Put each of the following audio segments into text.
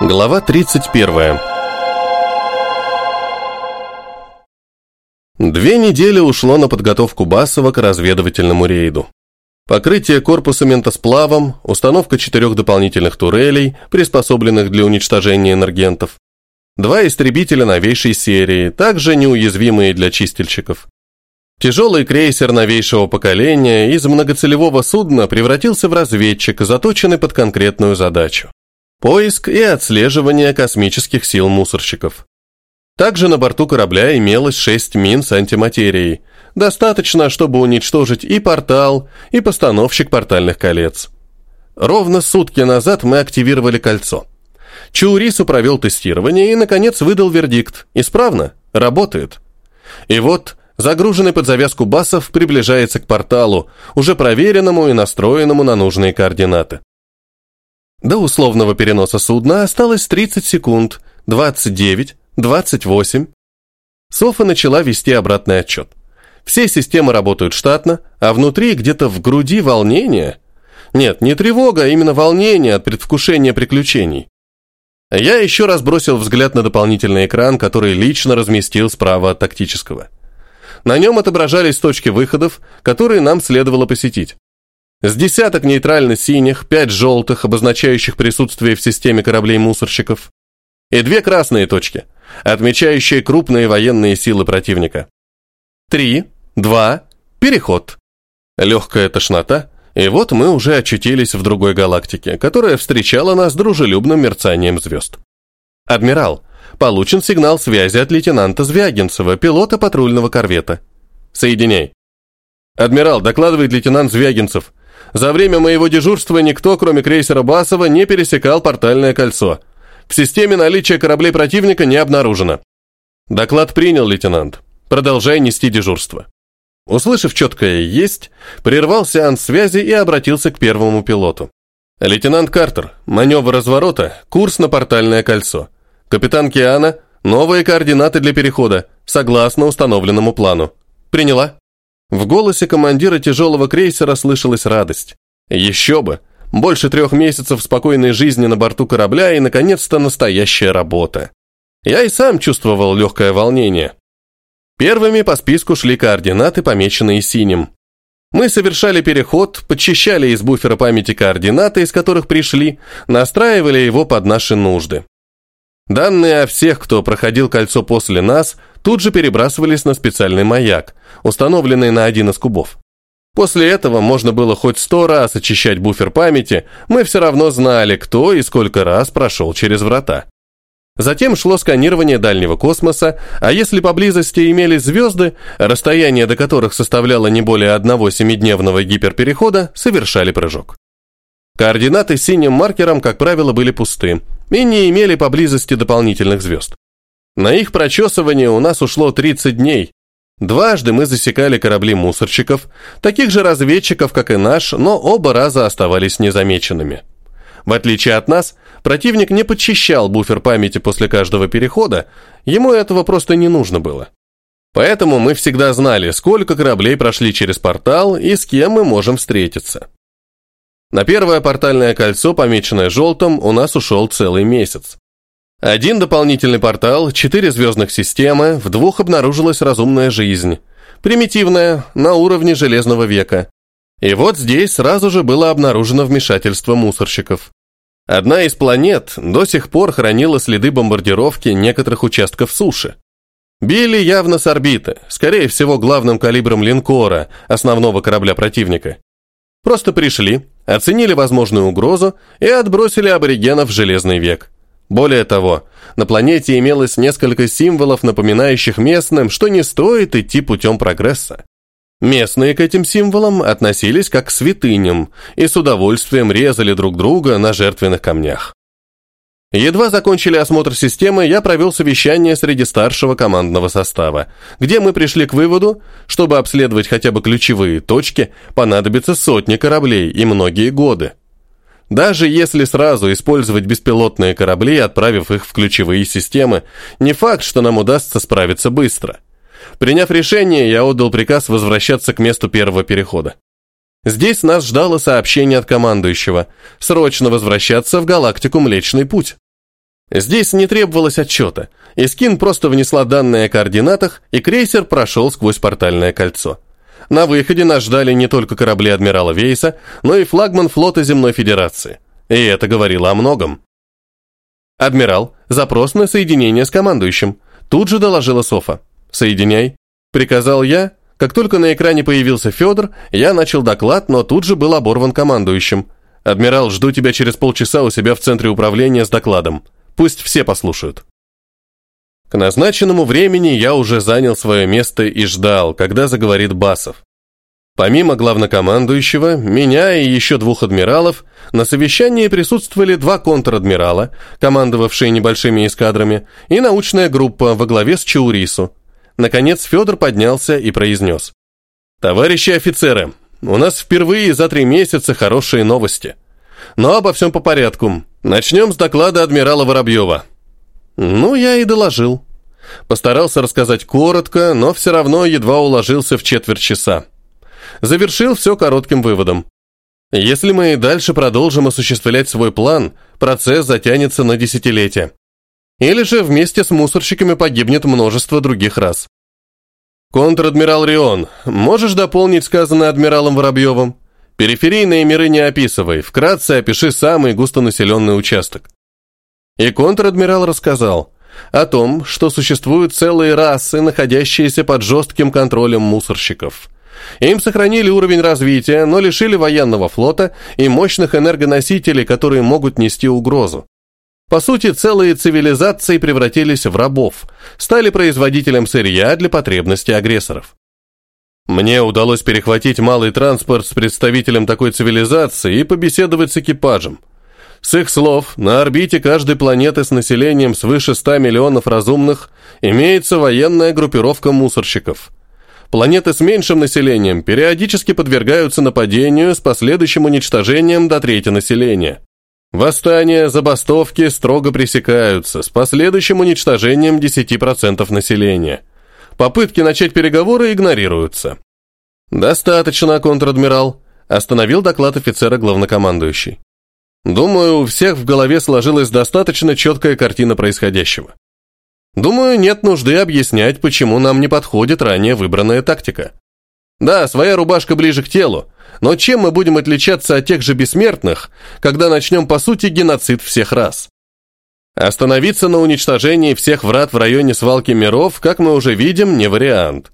Глава 31. Две недели ушло на подготовку Басова к разведывательному рейду. Покрытие корпуса ментосплавом, установка четырех дополнительных турелей, приспособленных для уничтожения энергентов, два истребителя новейшей серии, также неуязвимые для чистильщиков. Тяжелый крейсер новейшего поколения из многоцелевого судна превратился в разведчик, заточенный под конкретную задачу. Поиск и отслеживание космических сил мусорщиков. Также на борту корабля имелось шесть мин с антиматерией. Достаточно, чтобы уничтожить и портал, и постановщик портальных колец. Ровно сутки назад мы активировали кольцо. Чаурису провел тестирование и, наконец, выдал вердикт. Исправно? Работает. И вот, загруженный под завязку басов приближается к порталу, уже проверенному и настроенному на нужные координаты. До условного переноса судна осталось 30 секунд, 29, 28. Софа начала вести обратный отчет. Все системы работают штатно, а внутри, где-то в груди, волнение. Нет, не тревога, а именно волнение от предвкушения приключений. Я еще раз бросил взгляд на дополнительный экран, который лично разместил справа от тактического. На нем отображались точки выходов, которые нам следовало посетить. С десяток нейтрально-синих, пять желтых, обозначающих присутствие в системе кораблей-мусорщиков, и две красные точки, отмечающие крупные военные силы противника. Три, два, переход. Легкая тошнота, и вот мы уже очутились в другой галактике, которая встречала нас дружелюбным мерцанием звезд. «Адмирал, получен сигнал связи от лейтенанта Звягинцева, пилота патрульного корвета. Соединяй». «Адмирал, докладывает лейтенант Звягинцев. За время моего дежурства никто, кроме крейсера Басова, не пересекал портальное кольцо. В системе наличия кораблей противника не обнаружено. Доклад принял, лейтенант. Продолжай нести дежурство. Услышав четкое «есть», прервал сеанс связи и обратился к первому пилоту. «Лейтенант Картер, маневр разворота, курс на портальное кольцо. Капитан Киана, новые координаты для перехода, согласно установленному плану. Приняла?» В голосе командира тяжелого крейсера слышалась радость. Еще бы! Больше трех месяцев спокойной жизни на борту корабля и, наконец-то, настоящая работа. Я и сам чувствовал легкое волнение. Первыми по списку шли координаты, помеченные синим. Мы совершали переход, подчищали из буфера памяти координаты, из которых пришли, настраивали его под наши нужды. Данные о всех, кто проходил кольцо после нас, тут же перебрасывались на специальный маяк, установленный на один из кубов. После этого можно было хоть сто раз очищать буфер памяти, мы все равно знали, кто и сколько раз прошел через врата. Затем шло сканирование дальнего космоса, а если поблизости имелись звезды, расстояние до которых составляло не более одного семидневного гиперперехода, совершали прыжок. Координаты синим маркером, как правило, были пусты и не имели поблизости дополнительных звезд. На их прочесывание у нас ушло 30 дней. Дважды мы засекали корабли мусорщиков, таких же разведчиков, как и наш, но оба раза оставались незамеченными. В отличие от нас, противник не подчищал буфер памяти после каждого перехода, ему этого просто не нужно было. Поэтому мы всегда знали, сколько кораблей прошли через портал и с кем мы можем встретиться. На первое портальное кольцо, помеченное желтым, у нас ушел целый месяц. Один дополнительный портал, четыре звездных системы, в двух обнаружилась разумная жизнь. Примитивная, на уровне Железного века. И вот здесь сразу же было обнаружено вмешательство мусорщиков. Одна из планет до сих пор хранила следы бомбардировки некоторых участков суши. Били явно с орбиты, скорее всего главным калибром линкора, основного корабля противника. Просто пришли, оценили возможную угрозу и отбросили аборигенов в Железный век. Более того, на планете имелось несколько символов, напоминающих местным, что не стоит идти путем прогресса. Местные к этим символам относились как к святыням и с удовольствием резали друг друга на жертвенных камнях. Едва закончили осмотр системы, я провел совещание среди старшего командного состава, где мы пришли к выводу, чтобы обследовать хотя бы ключевые точки, понадобится сотни кораблей и многие годы. Даже если сразу использовать беспилотные корабли, отправив их в ключевые системы, не факт, что нам удастся справиться быстро. Приняв решение, я отдал приказ возвращаться к месту первого перехода. Здесь нас ждало сообщение от командующего – срочно возвращаться в галактику Млечный Путь. Здесь не требовалось отчета. Искин просто внесла данные о координатах, и крейсер прошел сквозь портальное кольцо. На выходе нас ждали не только корабли адмирала Вейса, но и флагман флота Земной Федерации. И это говорило о многом. «Адмирал, запрос на соединение с командующим», тут же доложила Софа. «Соединяй», — приказал я. Как только на экране появился Федор, я начал доклад, но тут же был оборван командующим. «Адмирал, жду тебя через полчаса у себя в центре управления с докладом. Пусть все послушают». К назначенному времени я уже занял свое место и ждал, когда заговорит Басов. Помимо главнокомандующего, меня и еще двух адмиралов, на совещании присутствовали два контр-адмирала, командовавшие небольшими эскадрами, и научная группа во главе с Чаурису. Наконец Федор поднялся и произнес. «Товарищи офицеры, у нас впервые за три месяца хорошие новости. Но обо всем по порядку. Начнем с доклада адмирала Воробьева. Ну, я и доложил. Постарался рассказать коротко, но все равно едва уложился в четверть часа. Завершил все коротким выводом. Если мы и дальше продолжим осуществлять свой план, процесс затянется на десятилетия. Или же вместе с мусорщиками погибнет множество других рас. Контр-адмирал Рион, можешь дополнить сказанное адмиралом Воробьевым? Периферийные миры не описывай, вкратце опиши самый густонаселенный участок. И контр-адмирал рассказал о том, что существуют целые расы, находящиеся под жестким контролем мусорщиков. Им сохранили уровень развития, но лишили военного флота и мощных энергоносителей, которые могут нести угрозу. По сути, целые цивилизации превратились в рабов, стали производителем сырья для потребностей агрессоров. Мне удалось перехватить малый транспорт с представителем такой цивилизации и побеседовать с экипажем. С их слов, на орбите каждой планеты с населением свыше 100 миллионов разумных имеется военная группировка мусорщиков. Планеты с меньшим населением периодически подвергаются нападению с последующим уничтожением до трети населения. Восстания, забастовки строго пресекаются с последующим уничтожением 10% населения. Попытки начать переговоры игнорируются. «Достаточно, контр-адмирал», – остановил доклад офицера главнокомандующий. Думаю, у всех в голове сложилась достаточно четкая картина происходящего. Думаю, нет нужды объяснять, почему нам не подходит ранее выбранная тактика. Да, своя рубашка ближе к телу, но чем мы будем отличаться от тех же бессмертных, когда начнем по сути геноцид всех рас? Остановиться на уничтожении всех врат в районе свалки миров, как мы уже видим, не вариант.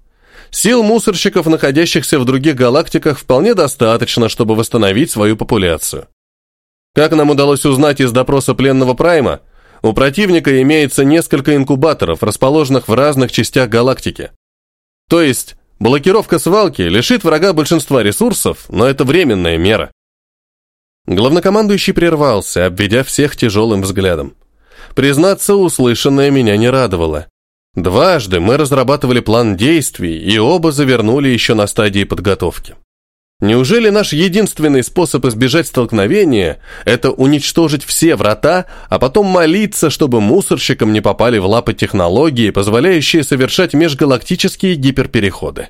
Сил мусорщиков, находящихся в других галактиках, вполне достаточно, чтобы восстановить свою популяцию. Как нам удалось узнать из допроса пленного Прайма, у противника имеется несколько инкубаторов, расположенных в разных частях галактики. То есть, блокировка свалки лишит врага большинства ресурсов, но это временная мера. Главнокомандующий прервался, обведя всех тяжелым взглядом. Признаться, услышанное меня не радовало. Дважды мы разрабатывали план действий, и оба завернули еще на стадии подготовки. Неужели наш единственный способ избежать столкновения – это уничтожить все врата, а потом молиться, чтобы мусорщикам не попали в лапы технологии, позволяющие совершать межгалактические гиперпереходы?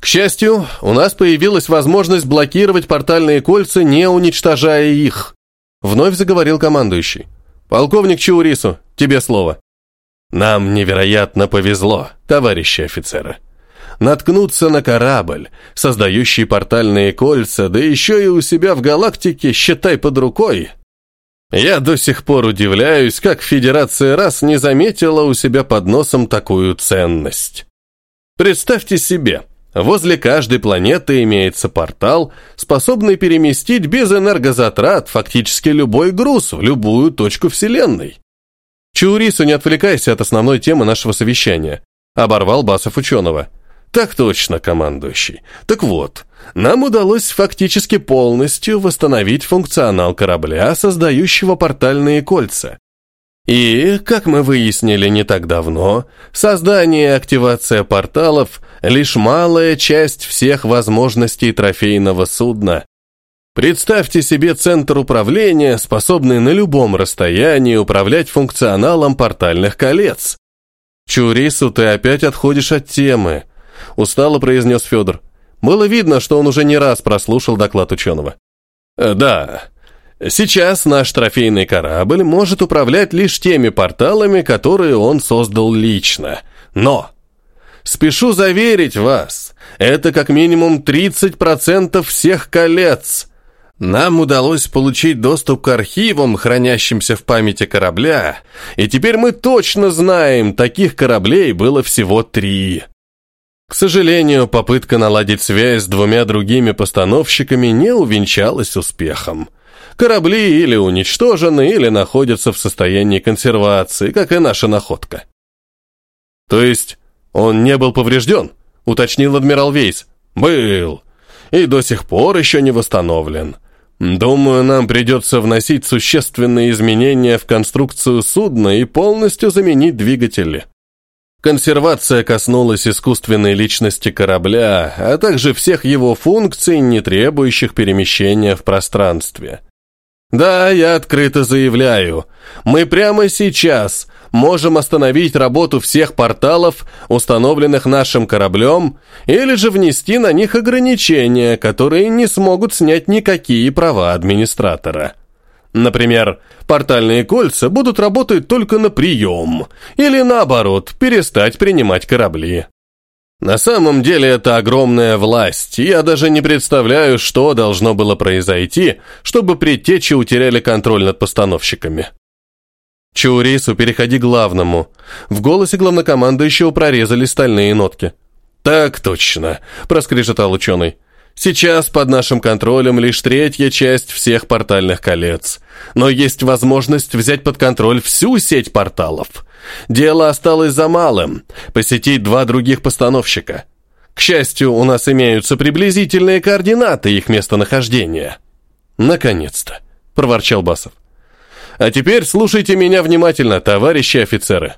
К счастью, у нас появилась возможность блокировать портальные кольца, не уничтожая их. Вновь заговорил командующий. «Полковник Чаурису, тебе слово». «Нам невероятно повезло, товарищи офицеры» наткнуться на корабль, создающий портальные кольца, да еще и у себя в галактике, считай, под рукой. Я до сих пор удивляюсь, как Федерация раз не заметила у себя под носом такую ценность. Представьте себе, возле каждой планеты имеется портал, способный переместить без энергозатрат фактически любой груз в любую точку Вселенной. Чаурису, не отвлекайся от основной темы нашего совещания. Оборвал Басов ученого. Так точно, командующий. Так вот, нам удалось фактически полностью восстановить функционал корабля, создающего портальные кольца. И, как мы выяснили не так давно, создание и активация порталов – лишь малая часть всех возможностей трофейного судна. Представьте себе центр управления, способный на любом расстоянии управлять функционалом портальных колец. Чурису, ты опять отходишь от темы устало произнес Федор. Было видно, что он уже не раз прослушал доклад ученого. «Э, «Да, Сейчас наш трофейный корабль может управлять лишь теми порталами, которые он создал лично. Но, спешу заверить вас, это как минимум 30% всех колец. Нам удалось получить доступ к архивам, хранящимся в памяти корабля, и теперь мы точно знаем, таких кораблей было всего три. К сожалению, попытка наладить связь с двумя другими постановщиками не увенчалась успехом. Корабли или уничтожены, или находятся в состоянии консервации, как и наша находка. То есть он не был поврежден, уточнил адмирал Вейс. Был. И до сих пор еще не восстановлен. Думаю, нам придется вносить существенные изменения в конструкцию судна и полностью заменить двигатели. Консервация коснулась искусственной личности корабля, а также всех его функций, не требующих перемещения в пространстве. Да, я открыто заявляю, мы прямо сейчас можем остановить работу всех порталов, установленных нашим кораблем, или же внести на них ограничения, которые не смогут снять никакие права администратора. Например, портальные кольца будут работать только на прием, или наоборот, перестать принимать корабли. На самом деле это огромная власть, я даже не представляю, что должно было произойти, чтобы предтечи утеряли контроль над постановщиками. Чаурису, переходи к главному. В голосе главнокомандующего прорезали стальные нотки. «Так точно», — проскрежетал ученый. «Сейчас под нашим контролем лишь третья часть всех портальных колец. Но есть возможность взять под контроль всю сеть порталов. Дело осталось за малым – посетить два других постановщика. К счастью, у нас имеются приблизительные координаты их местонахождения. Наконец-то, проворчал Басов. А теперь слушайте меня внимательно, товарищи офицеры.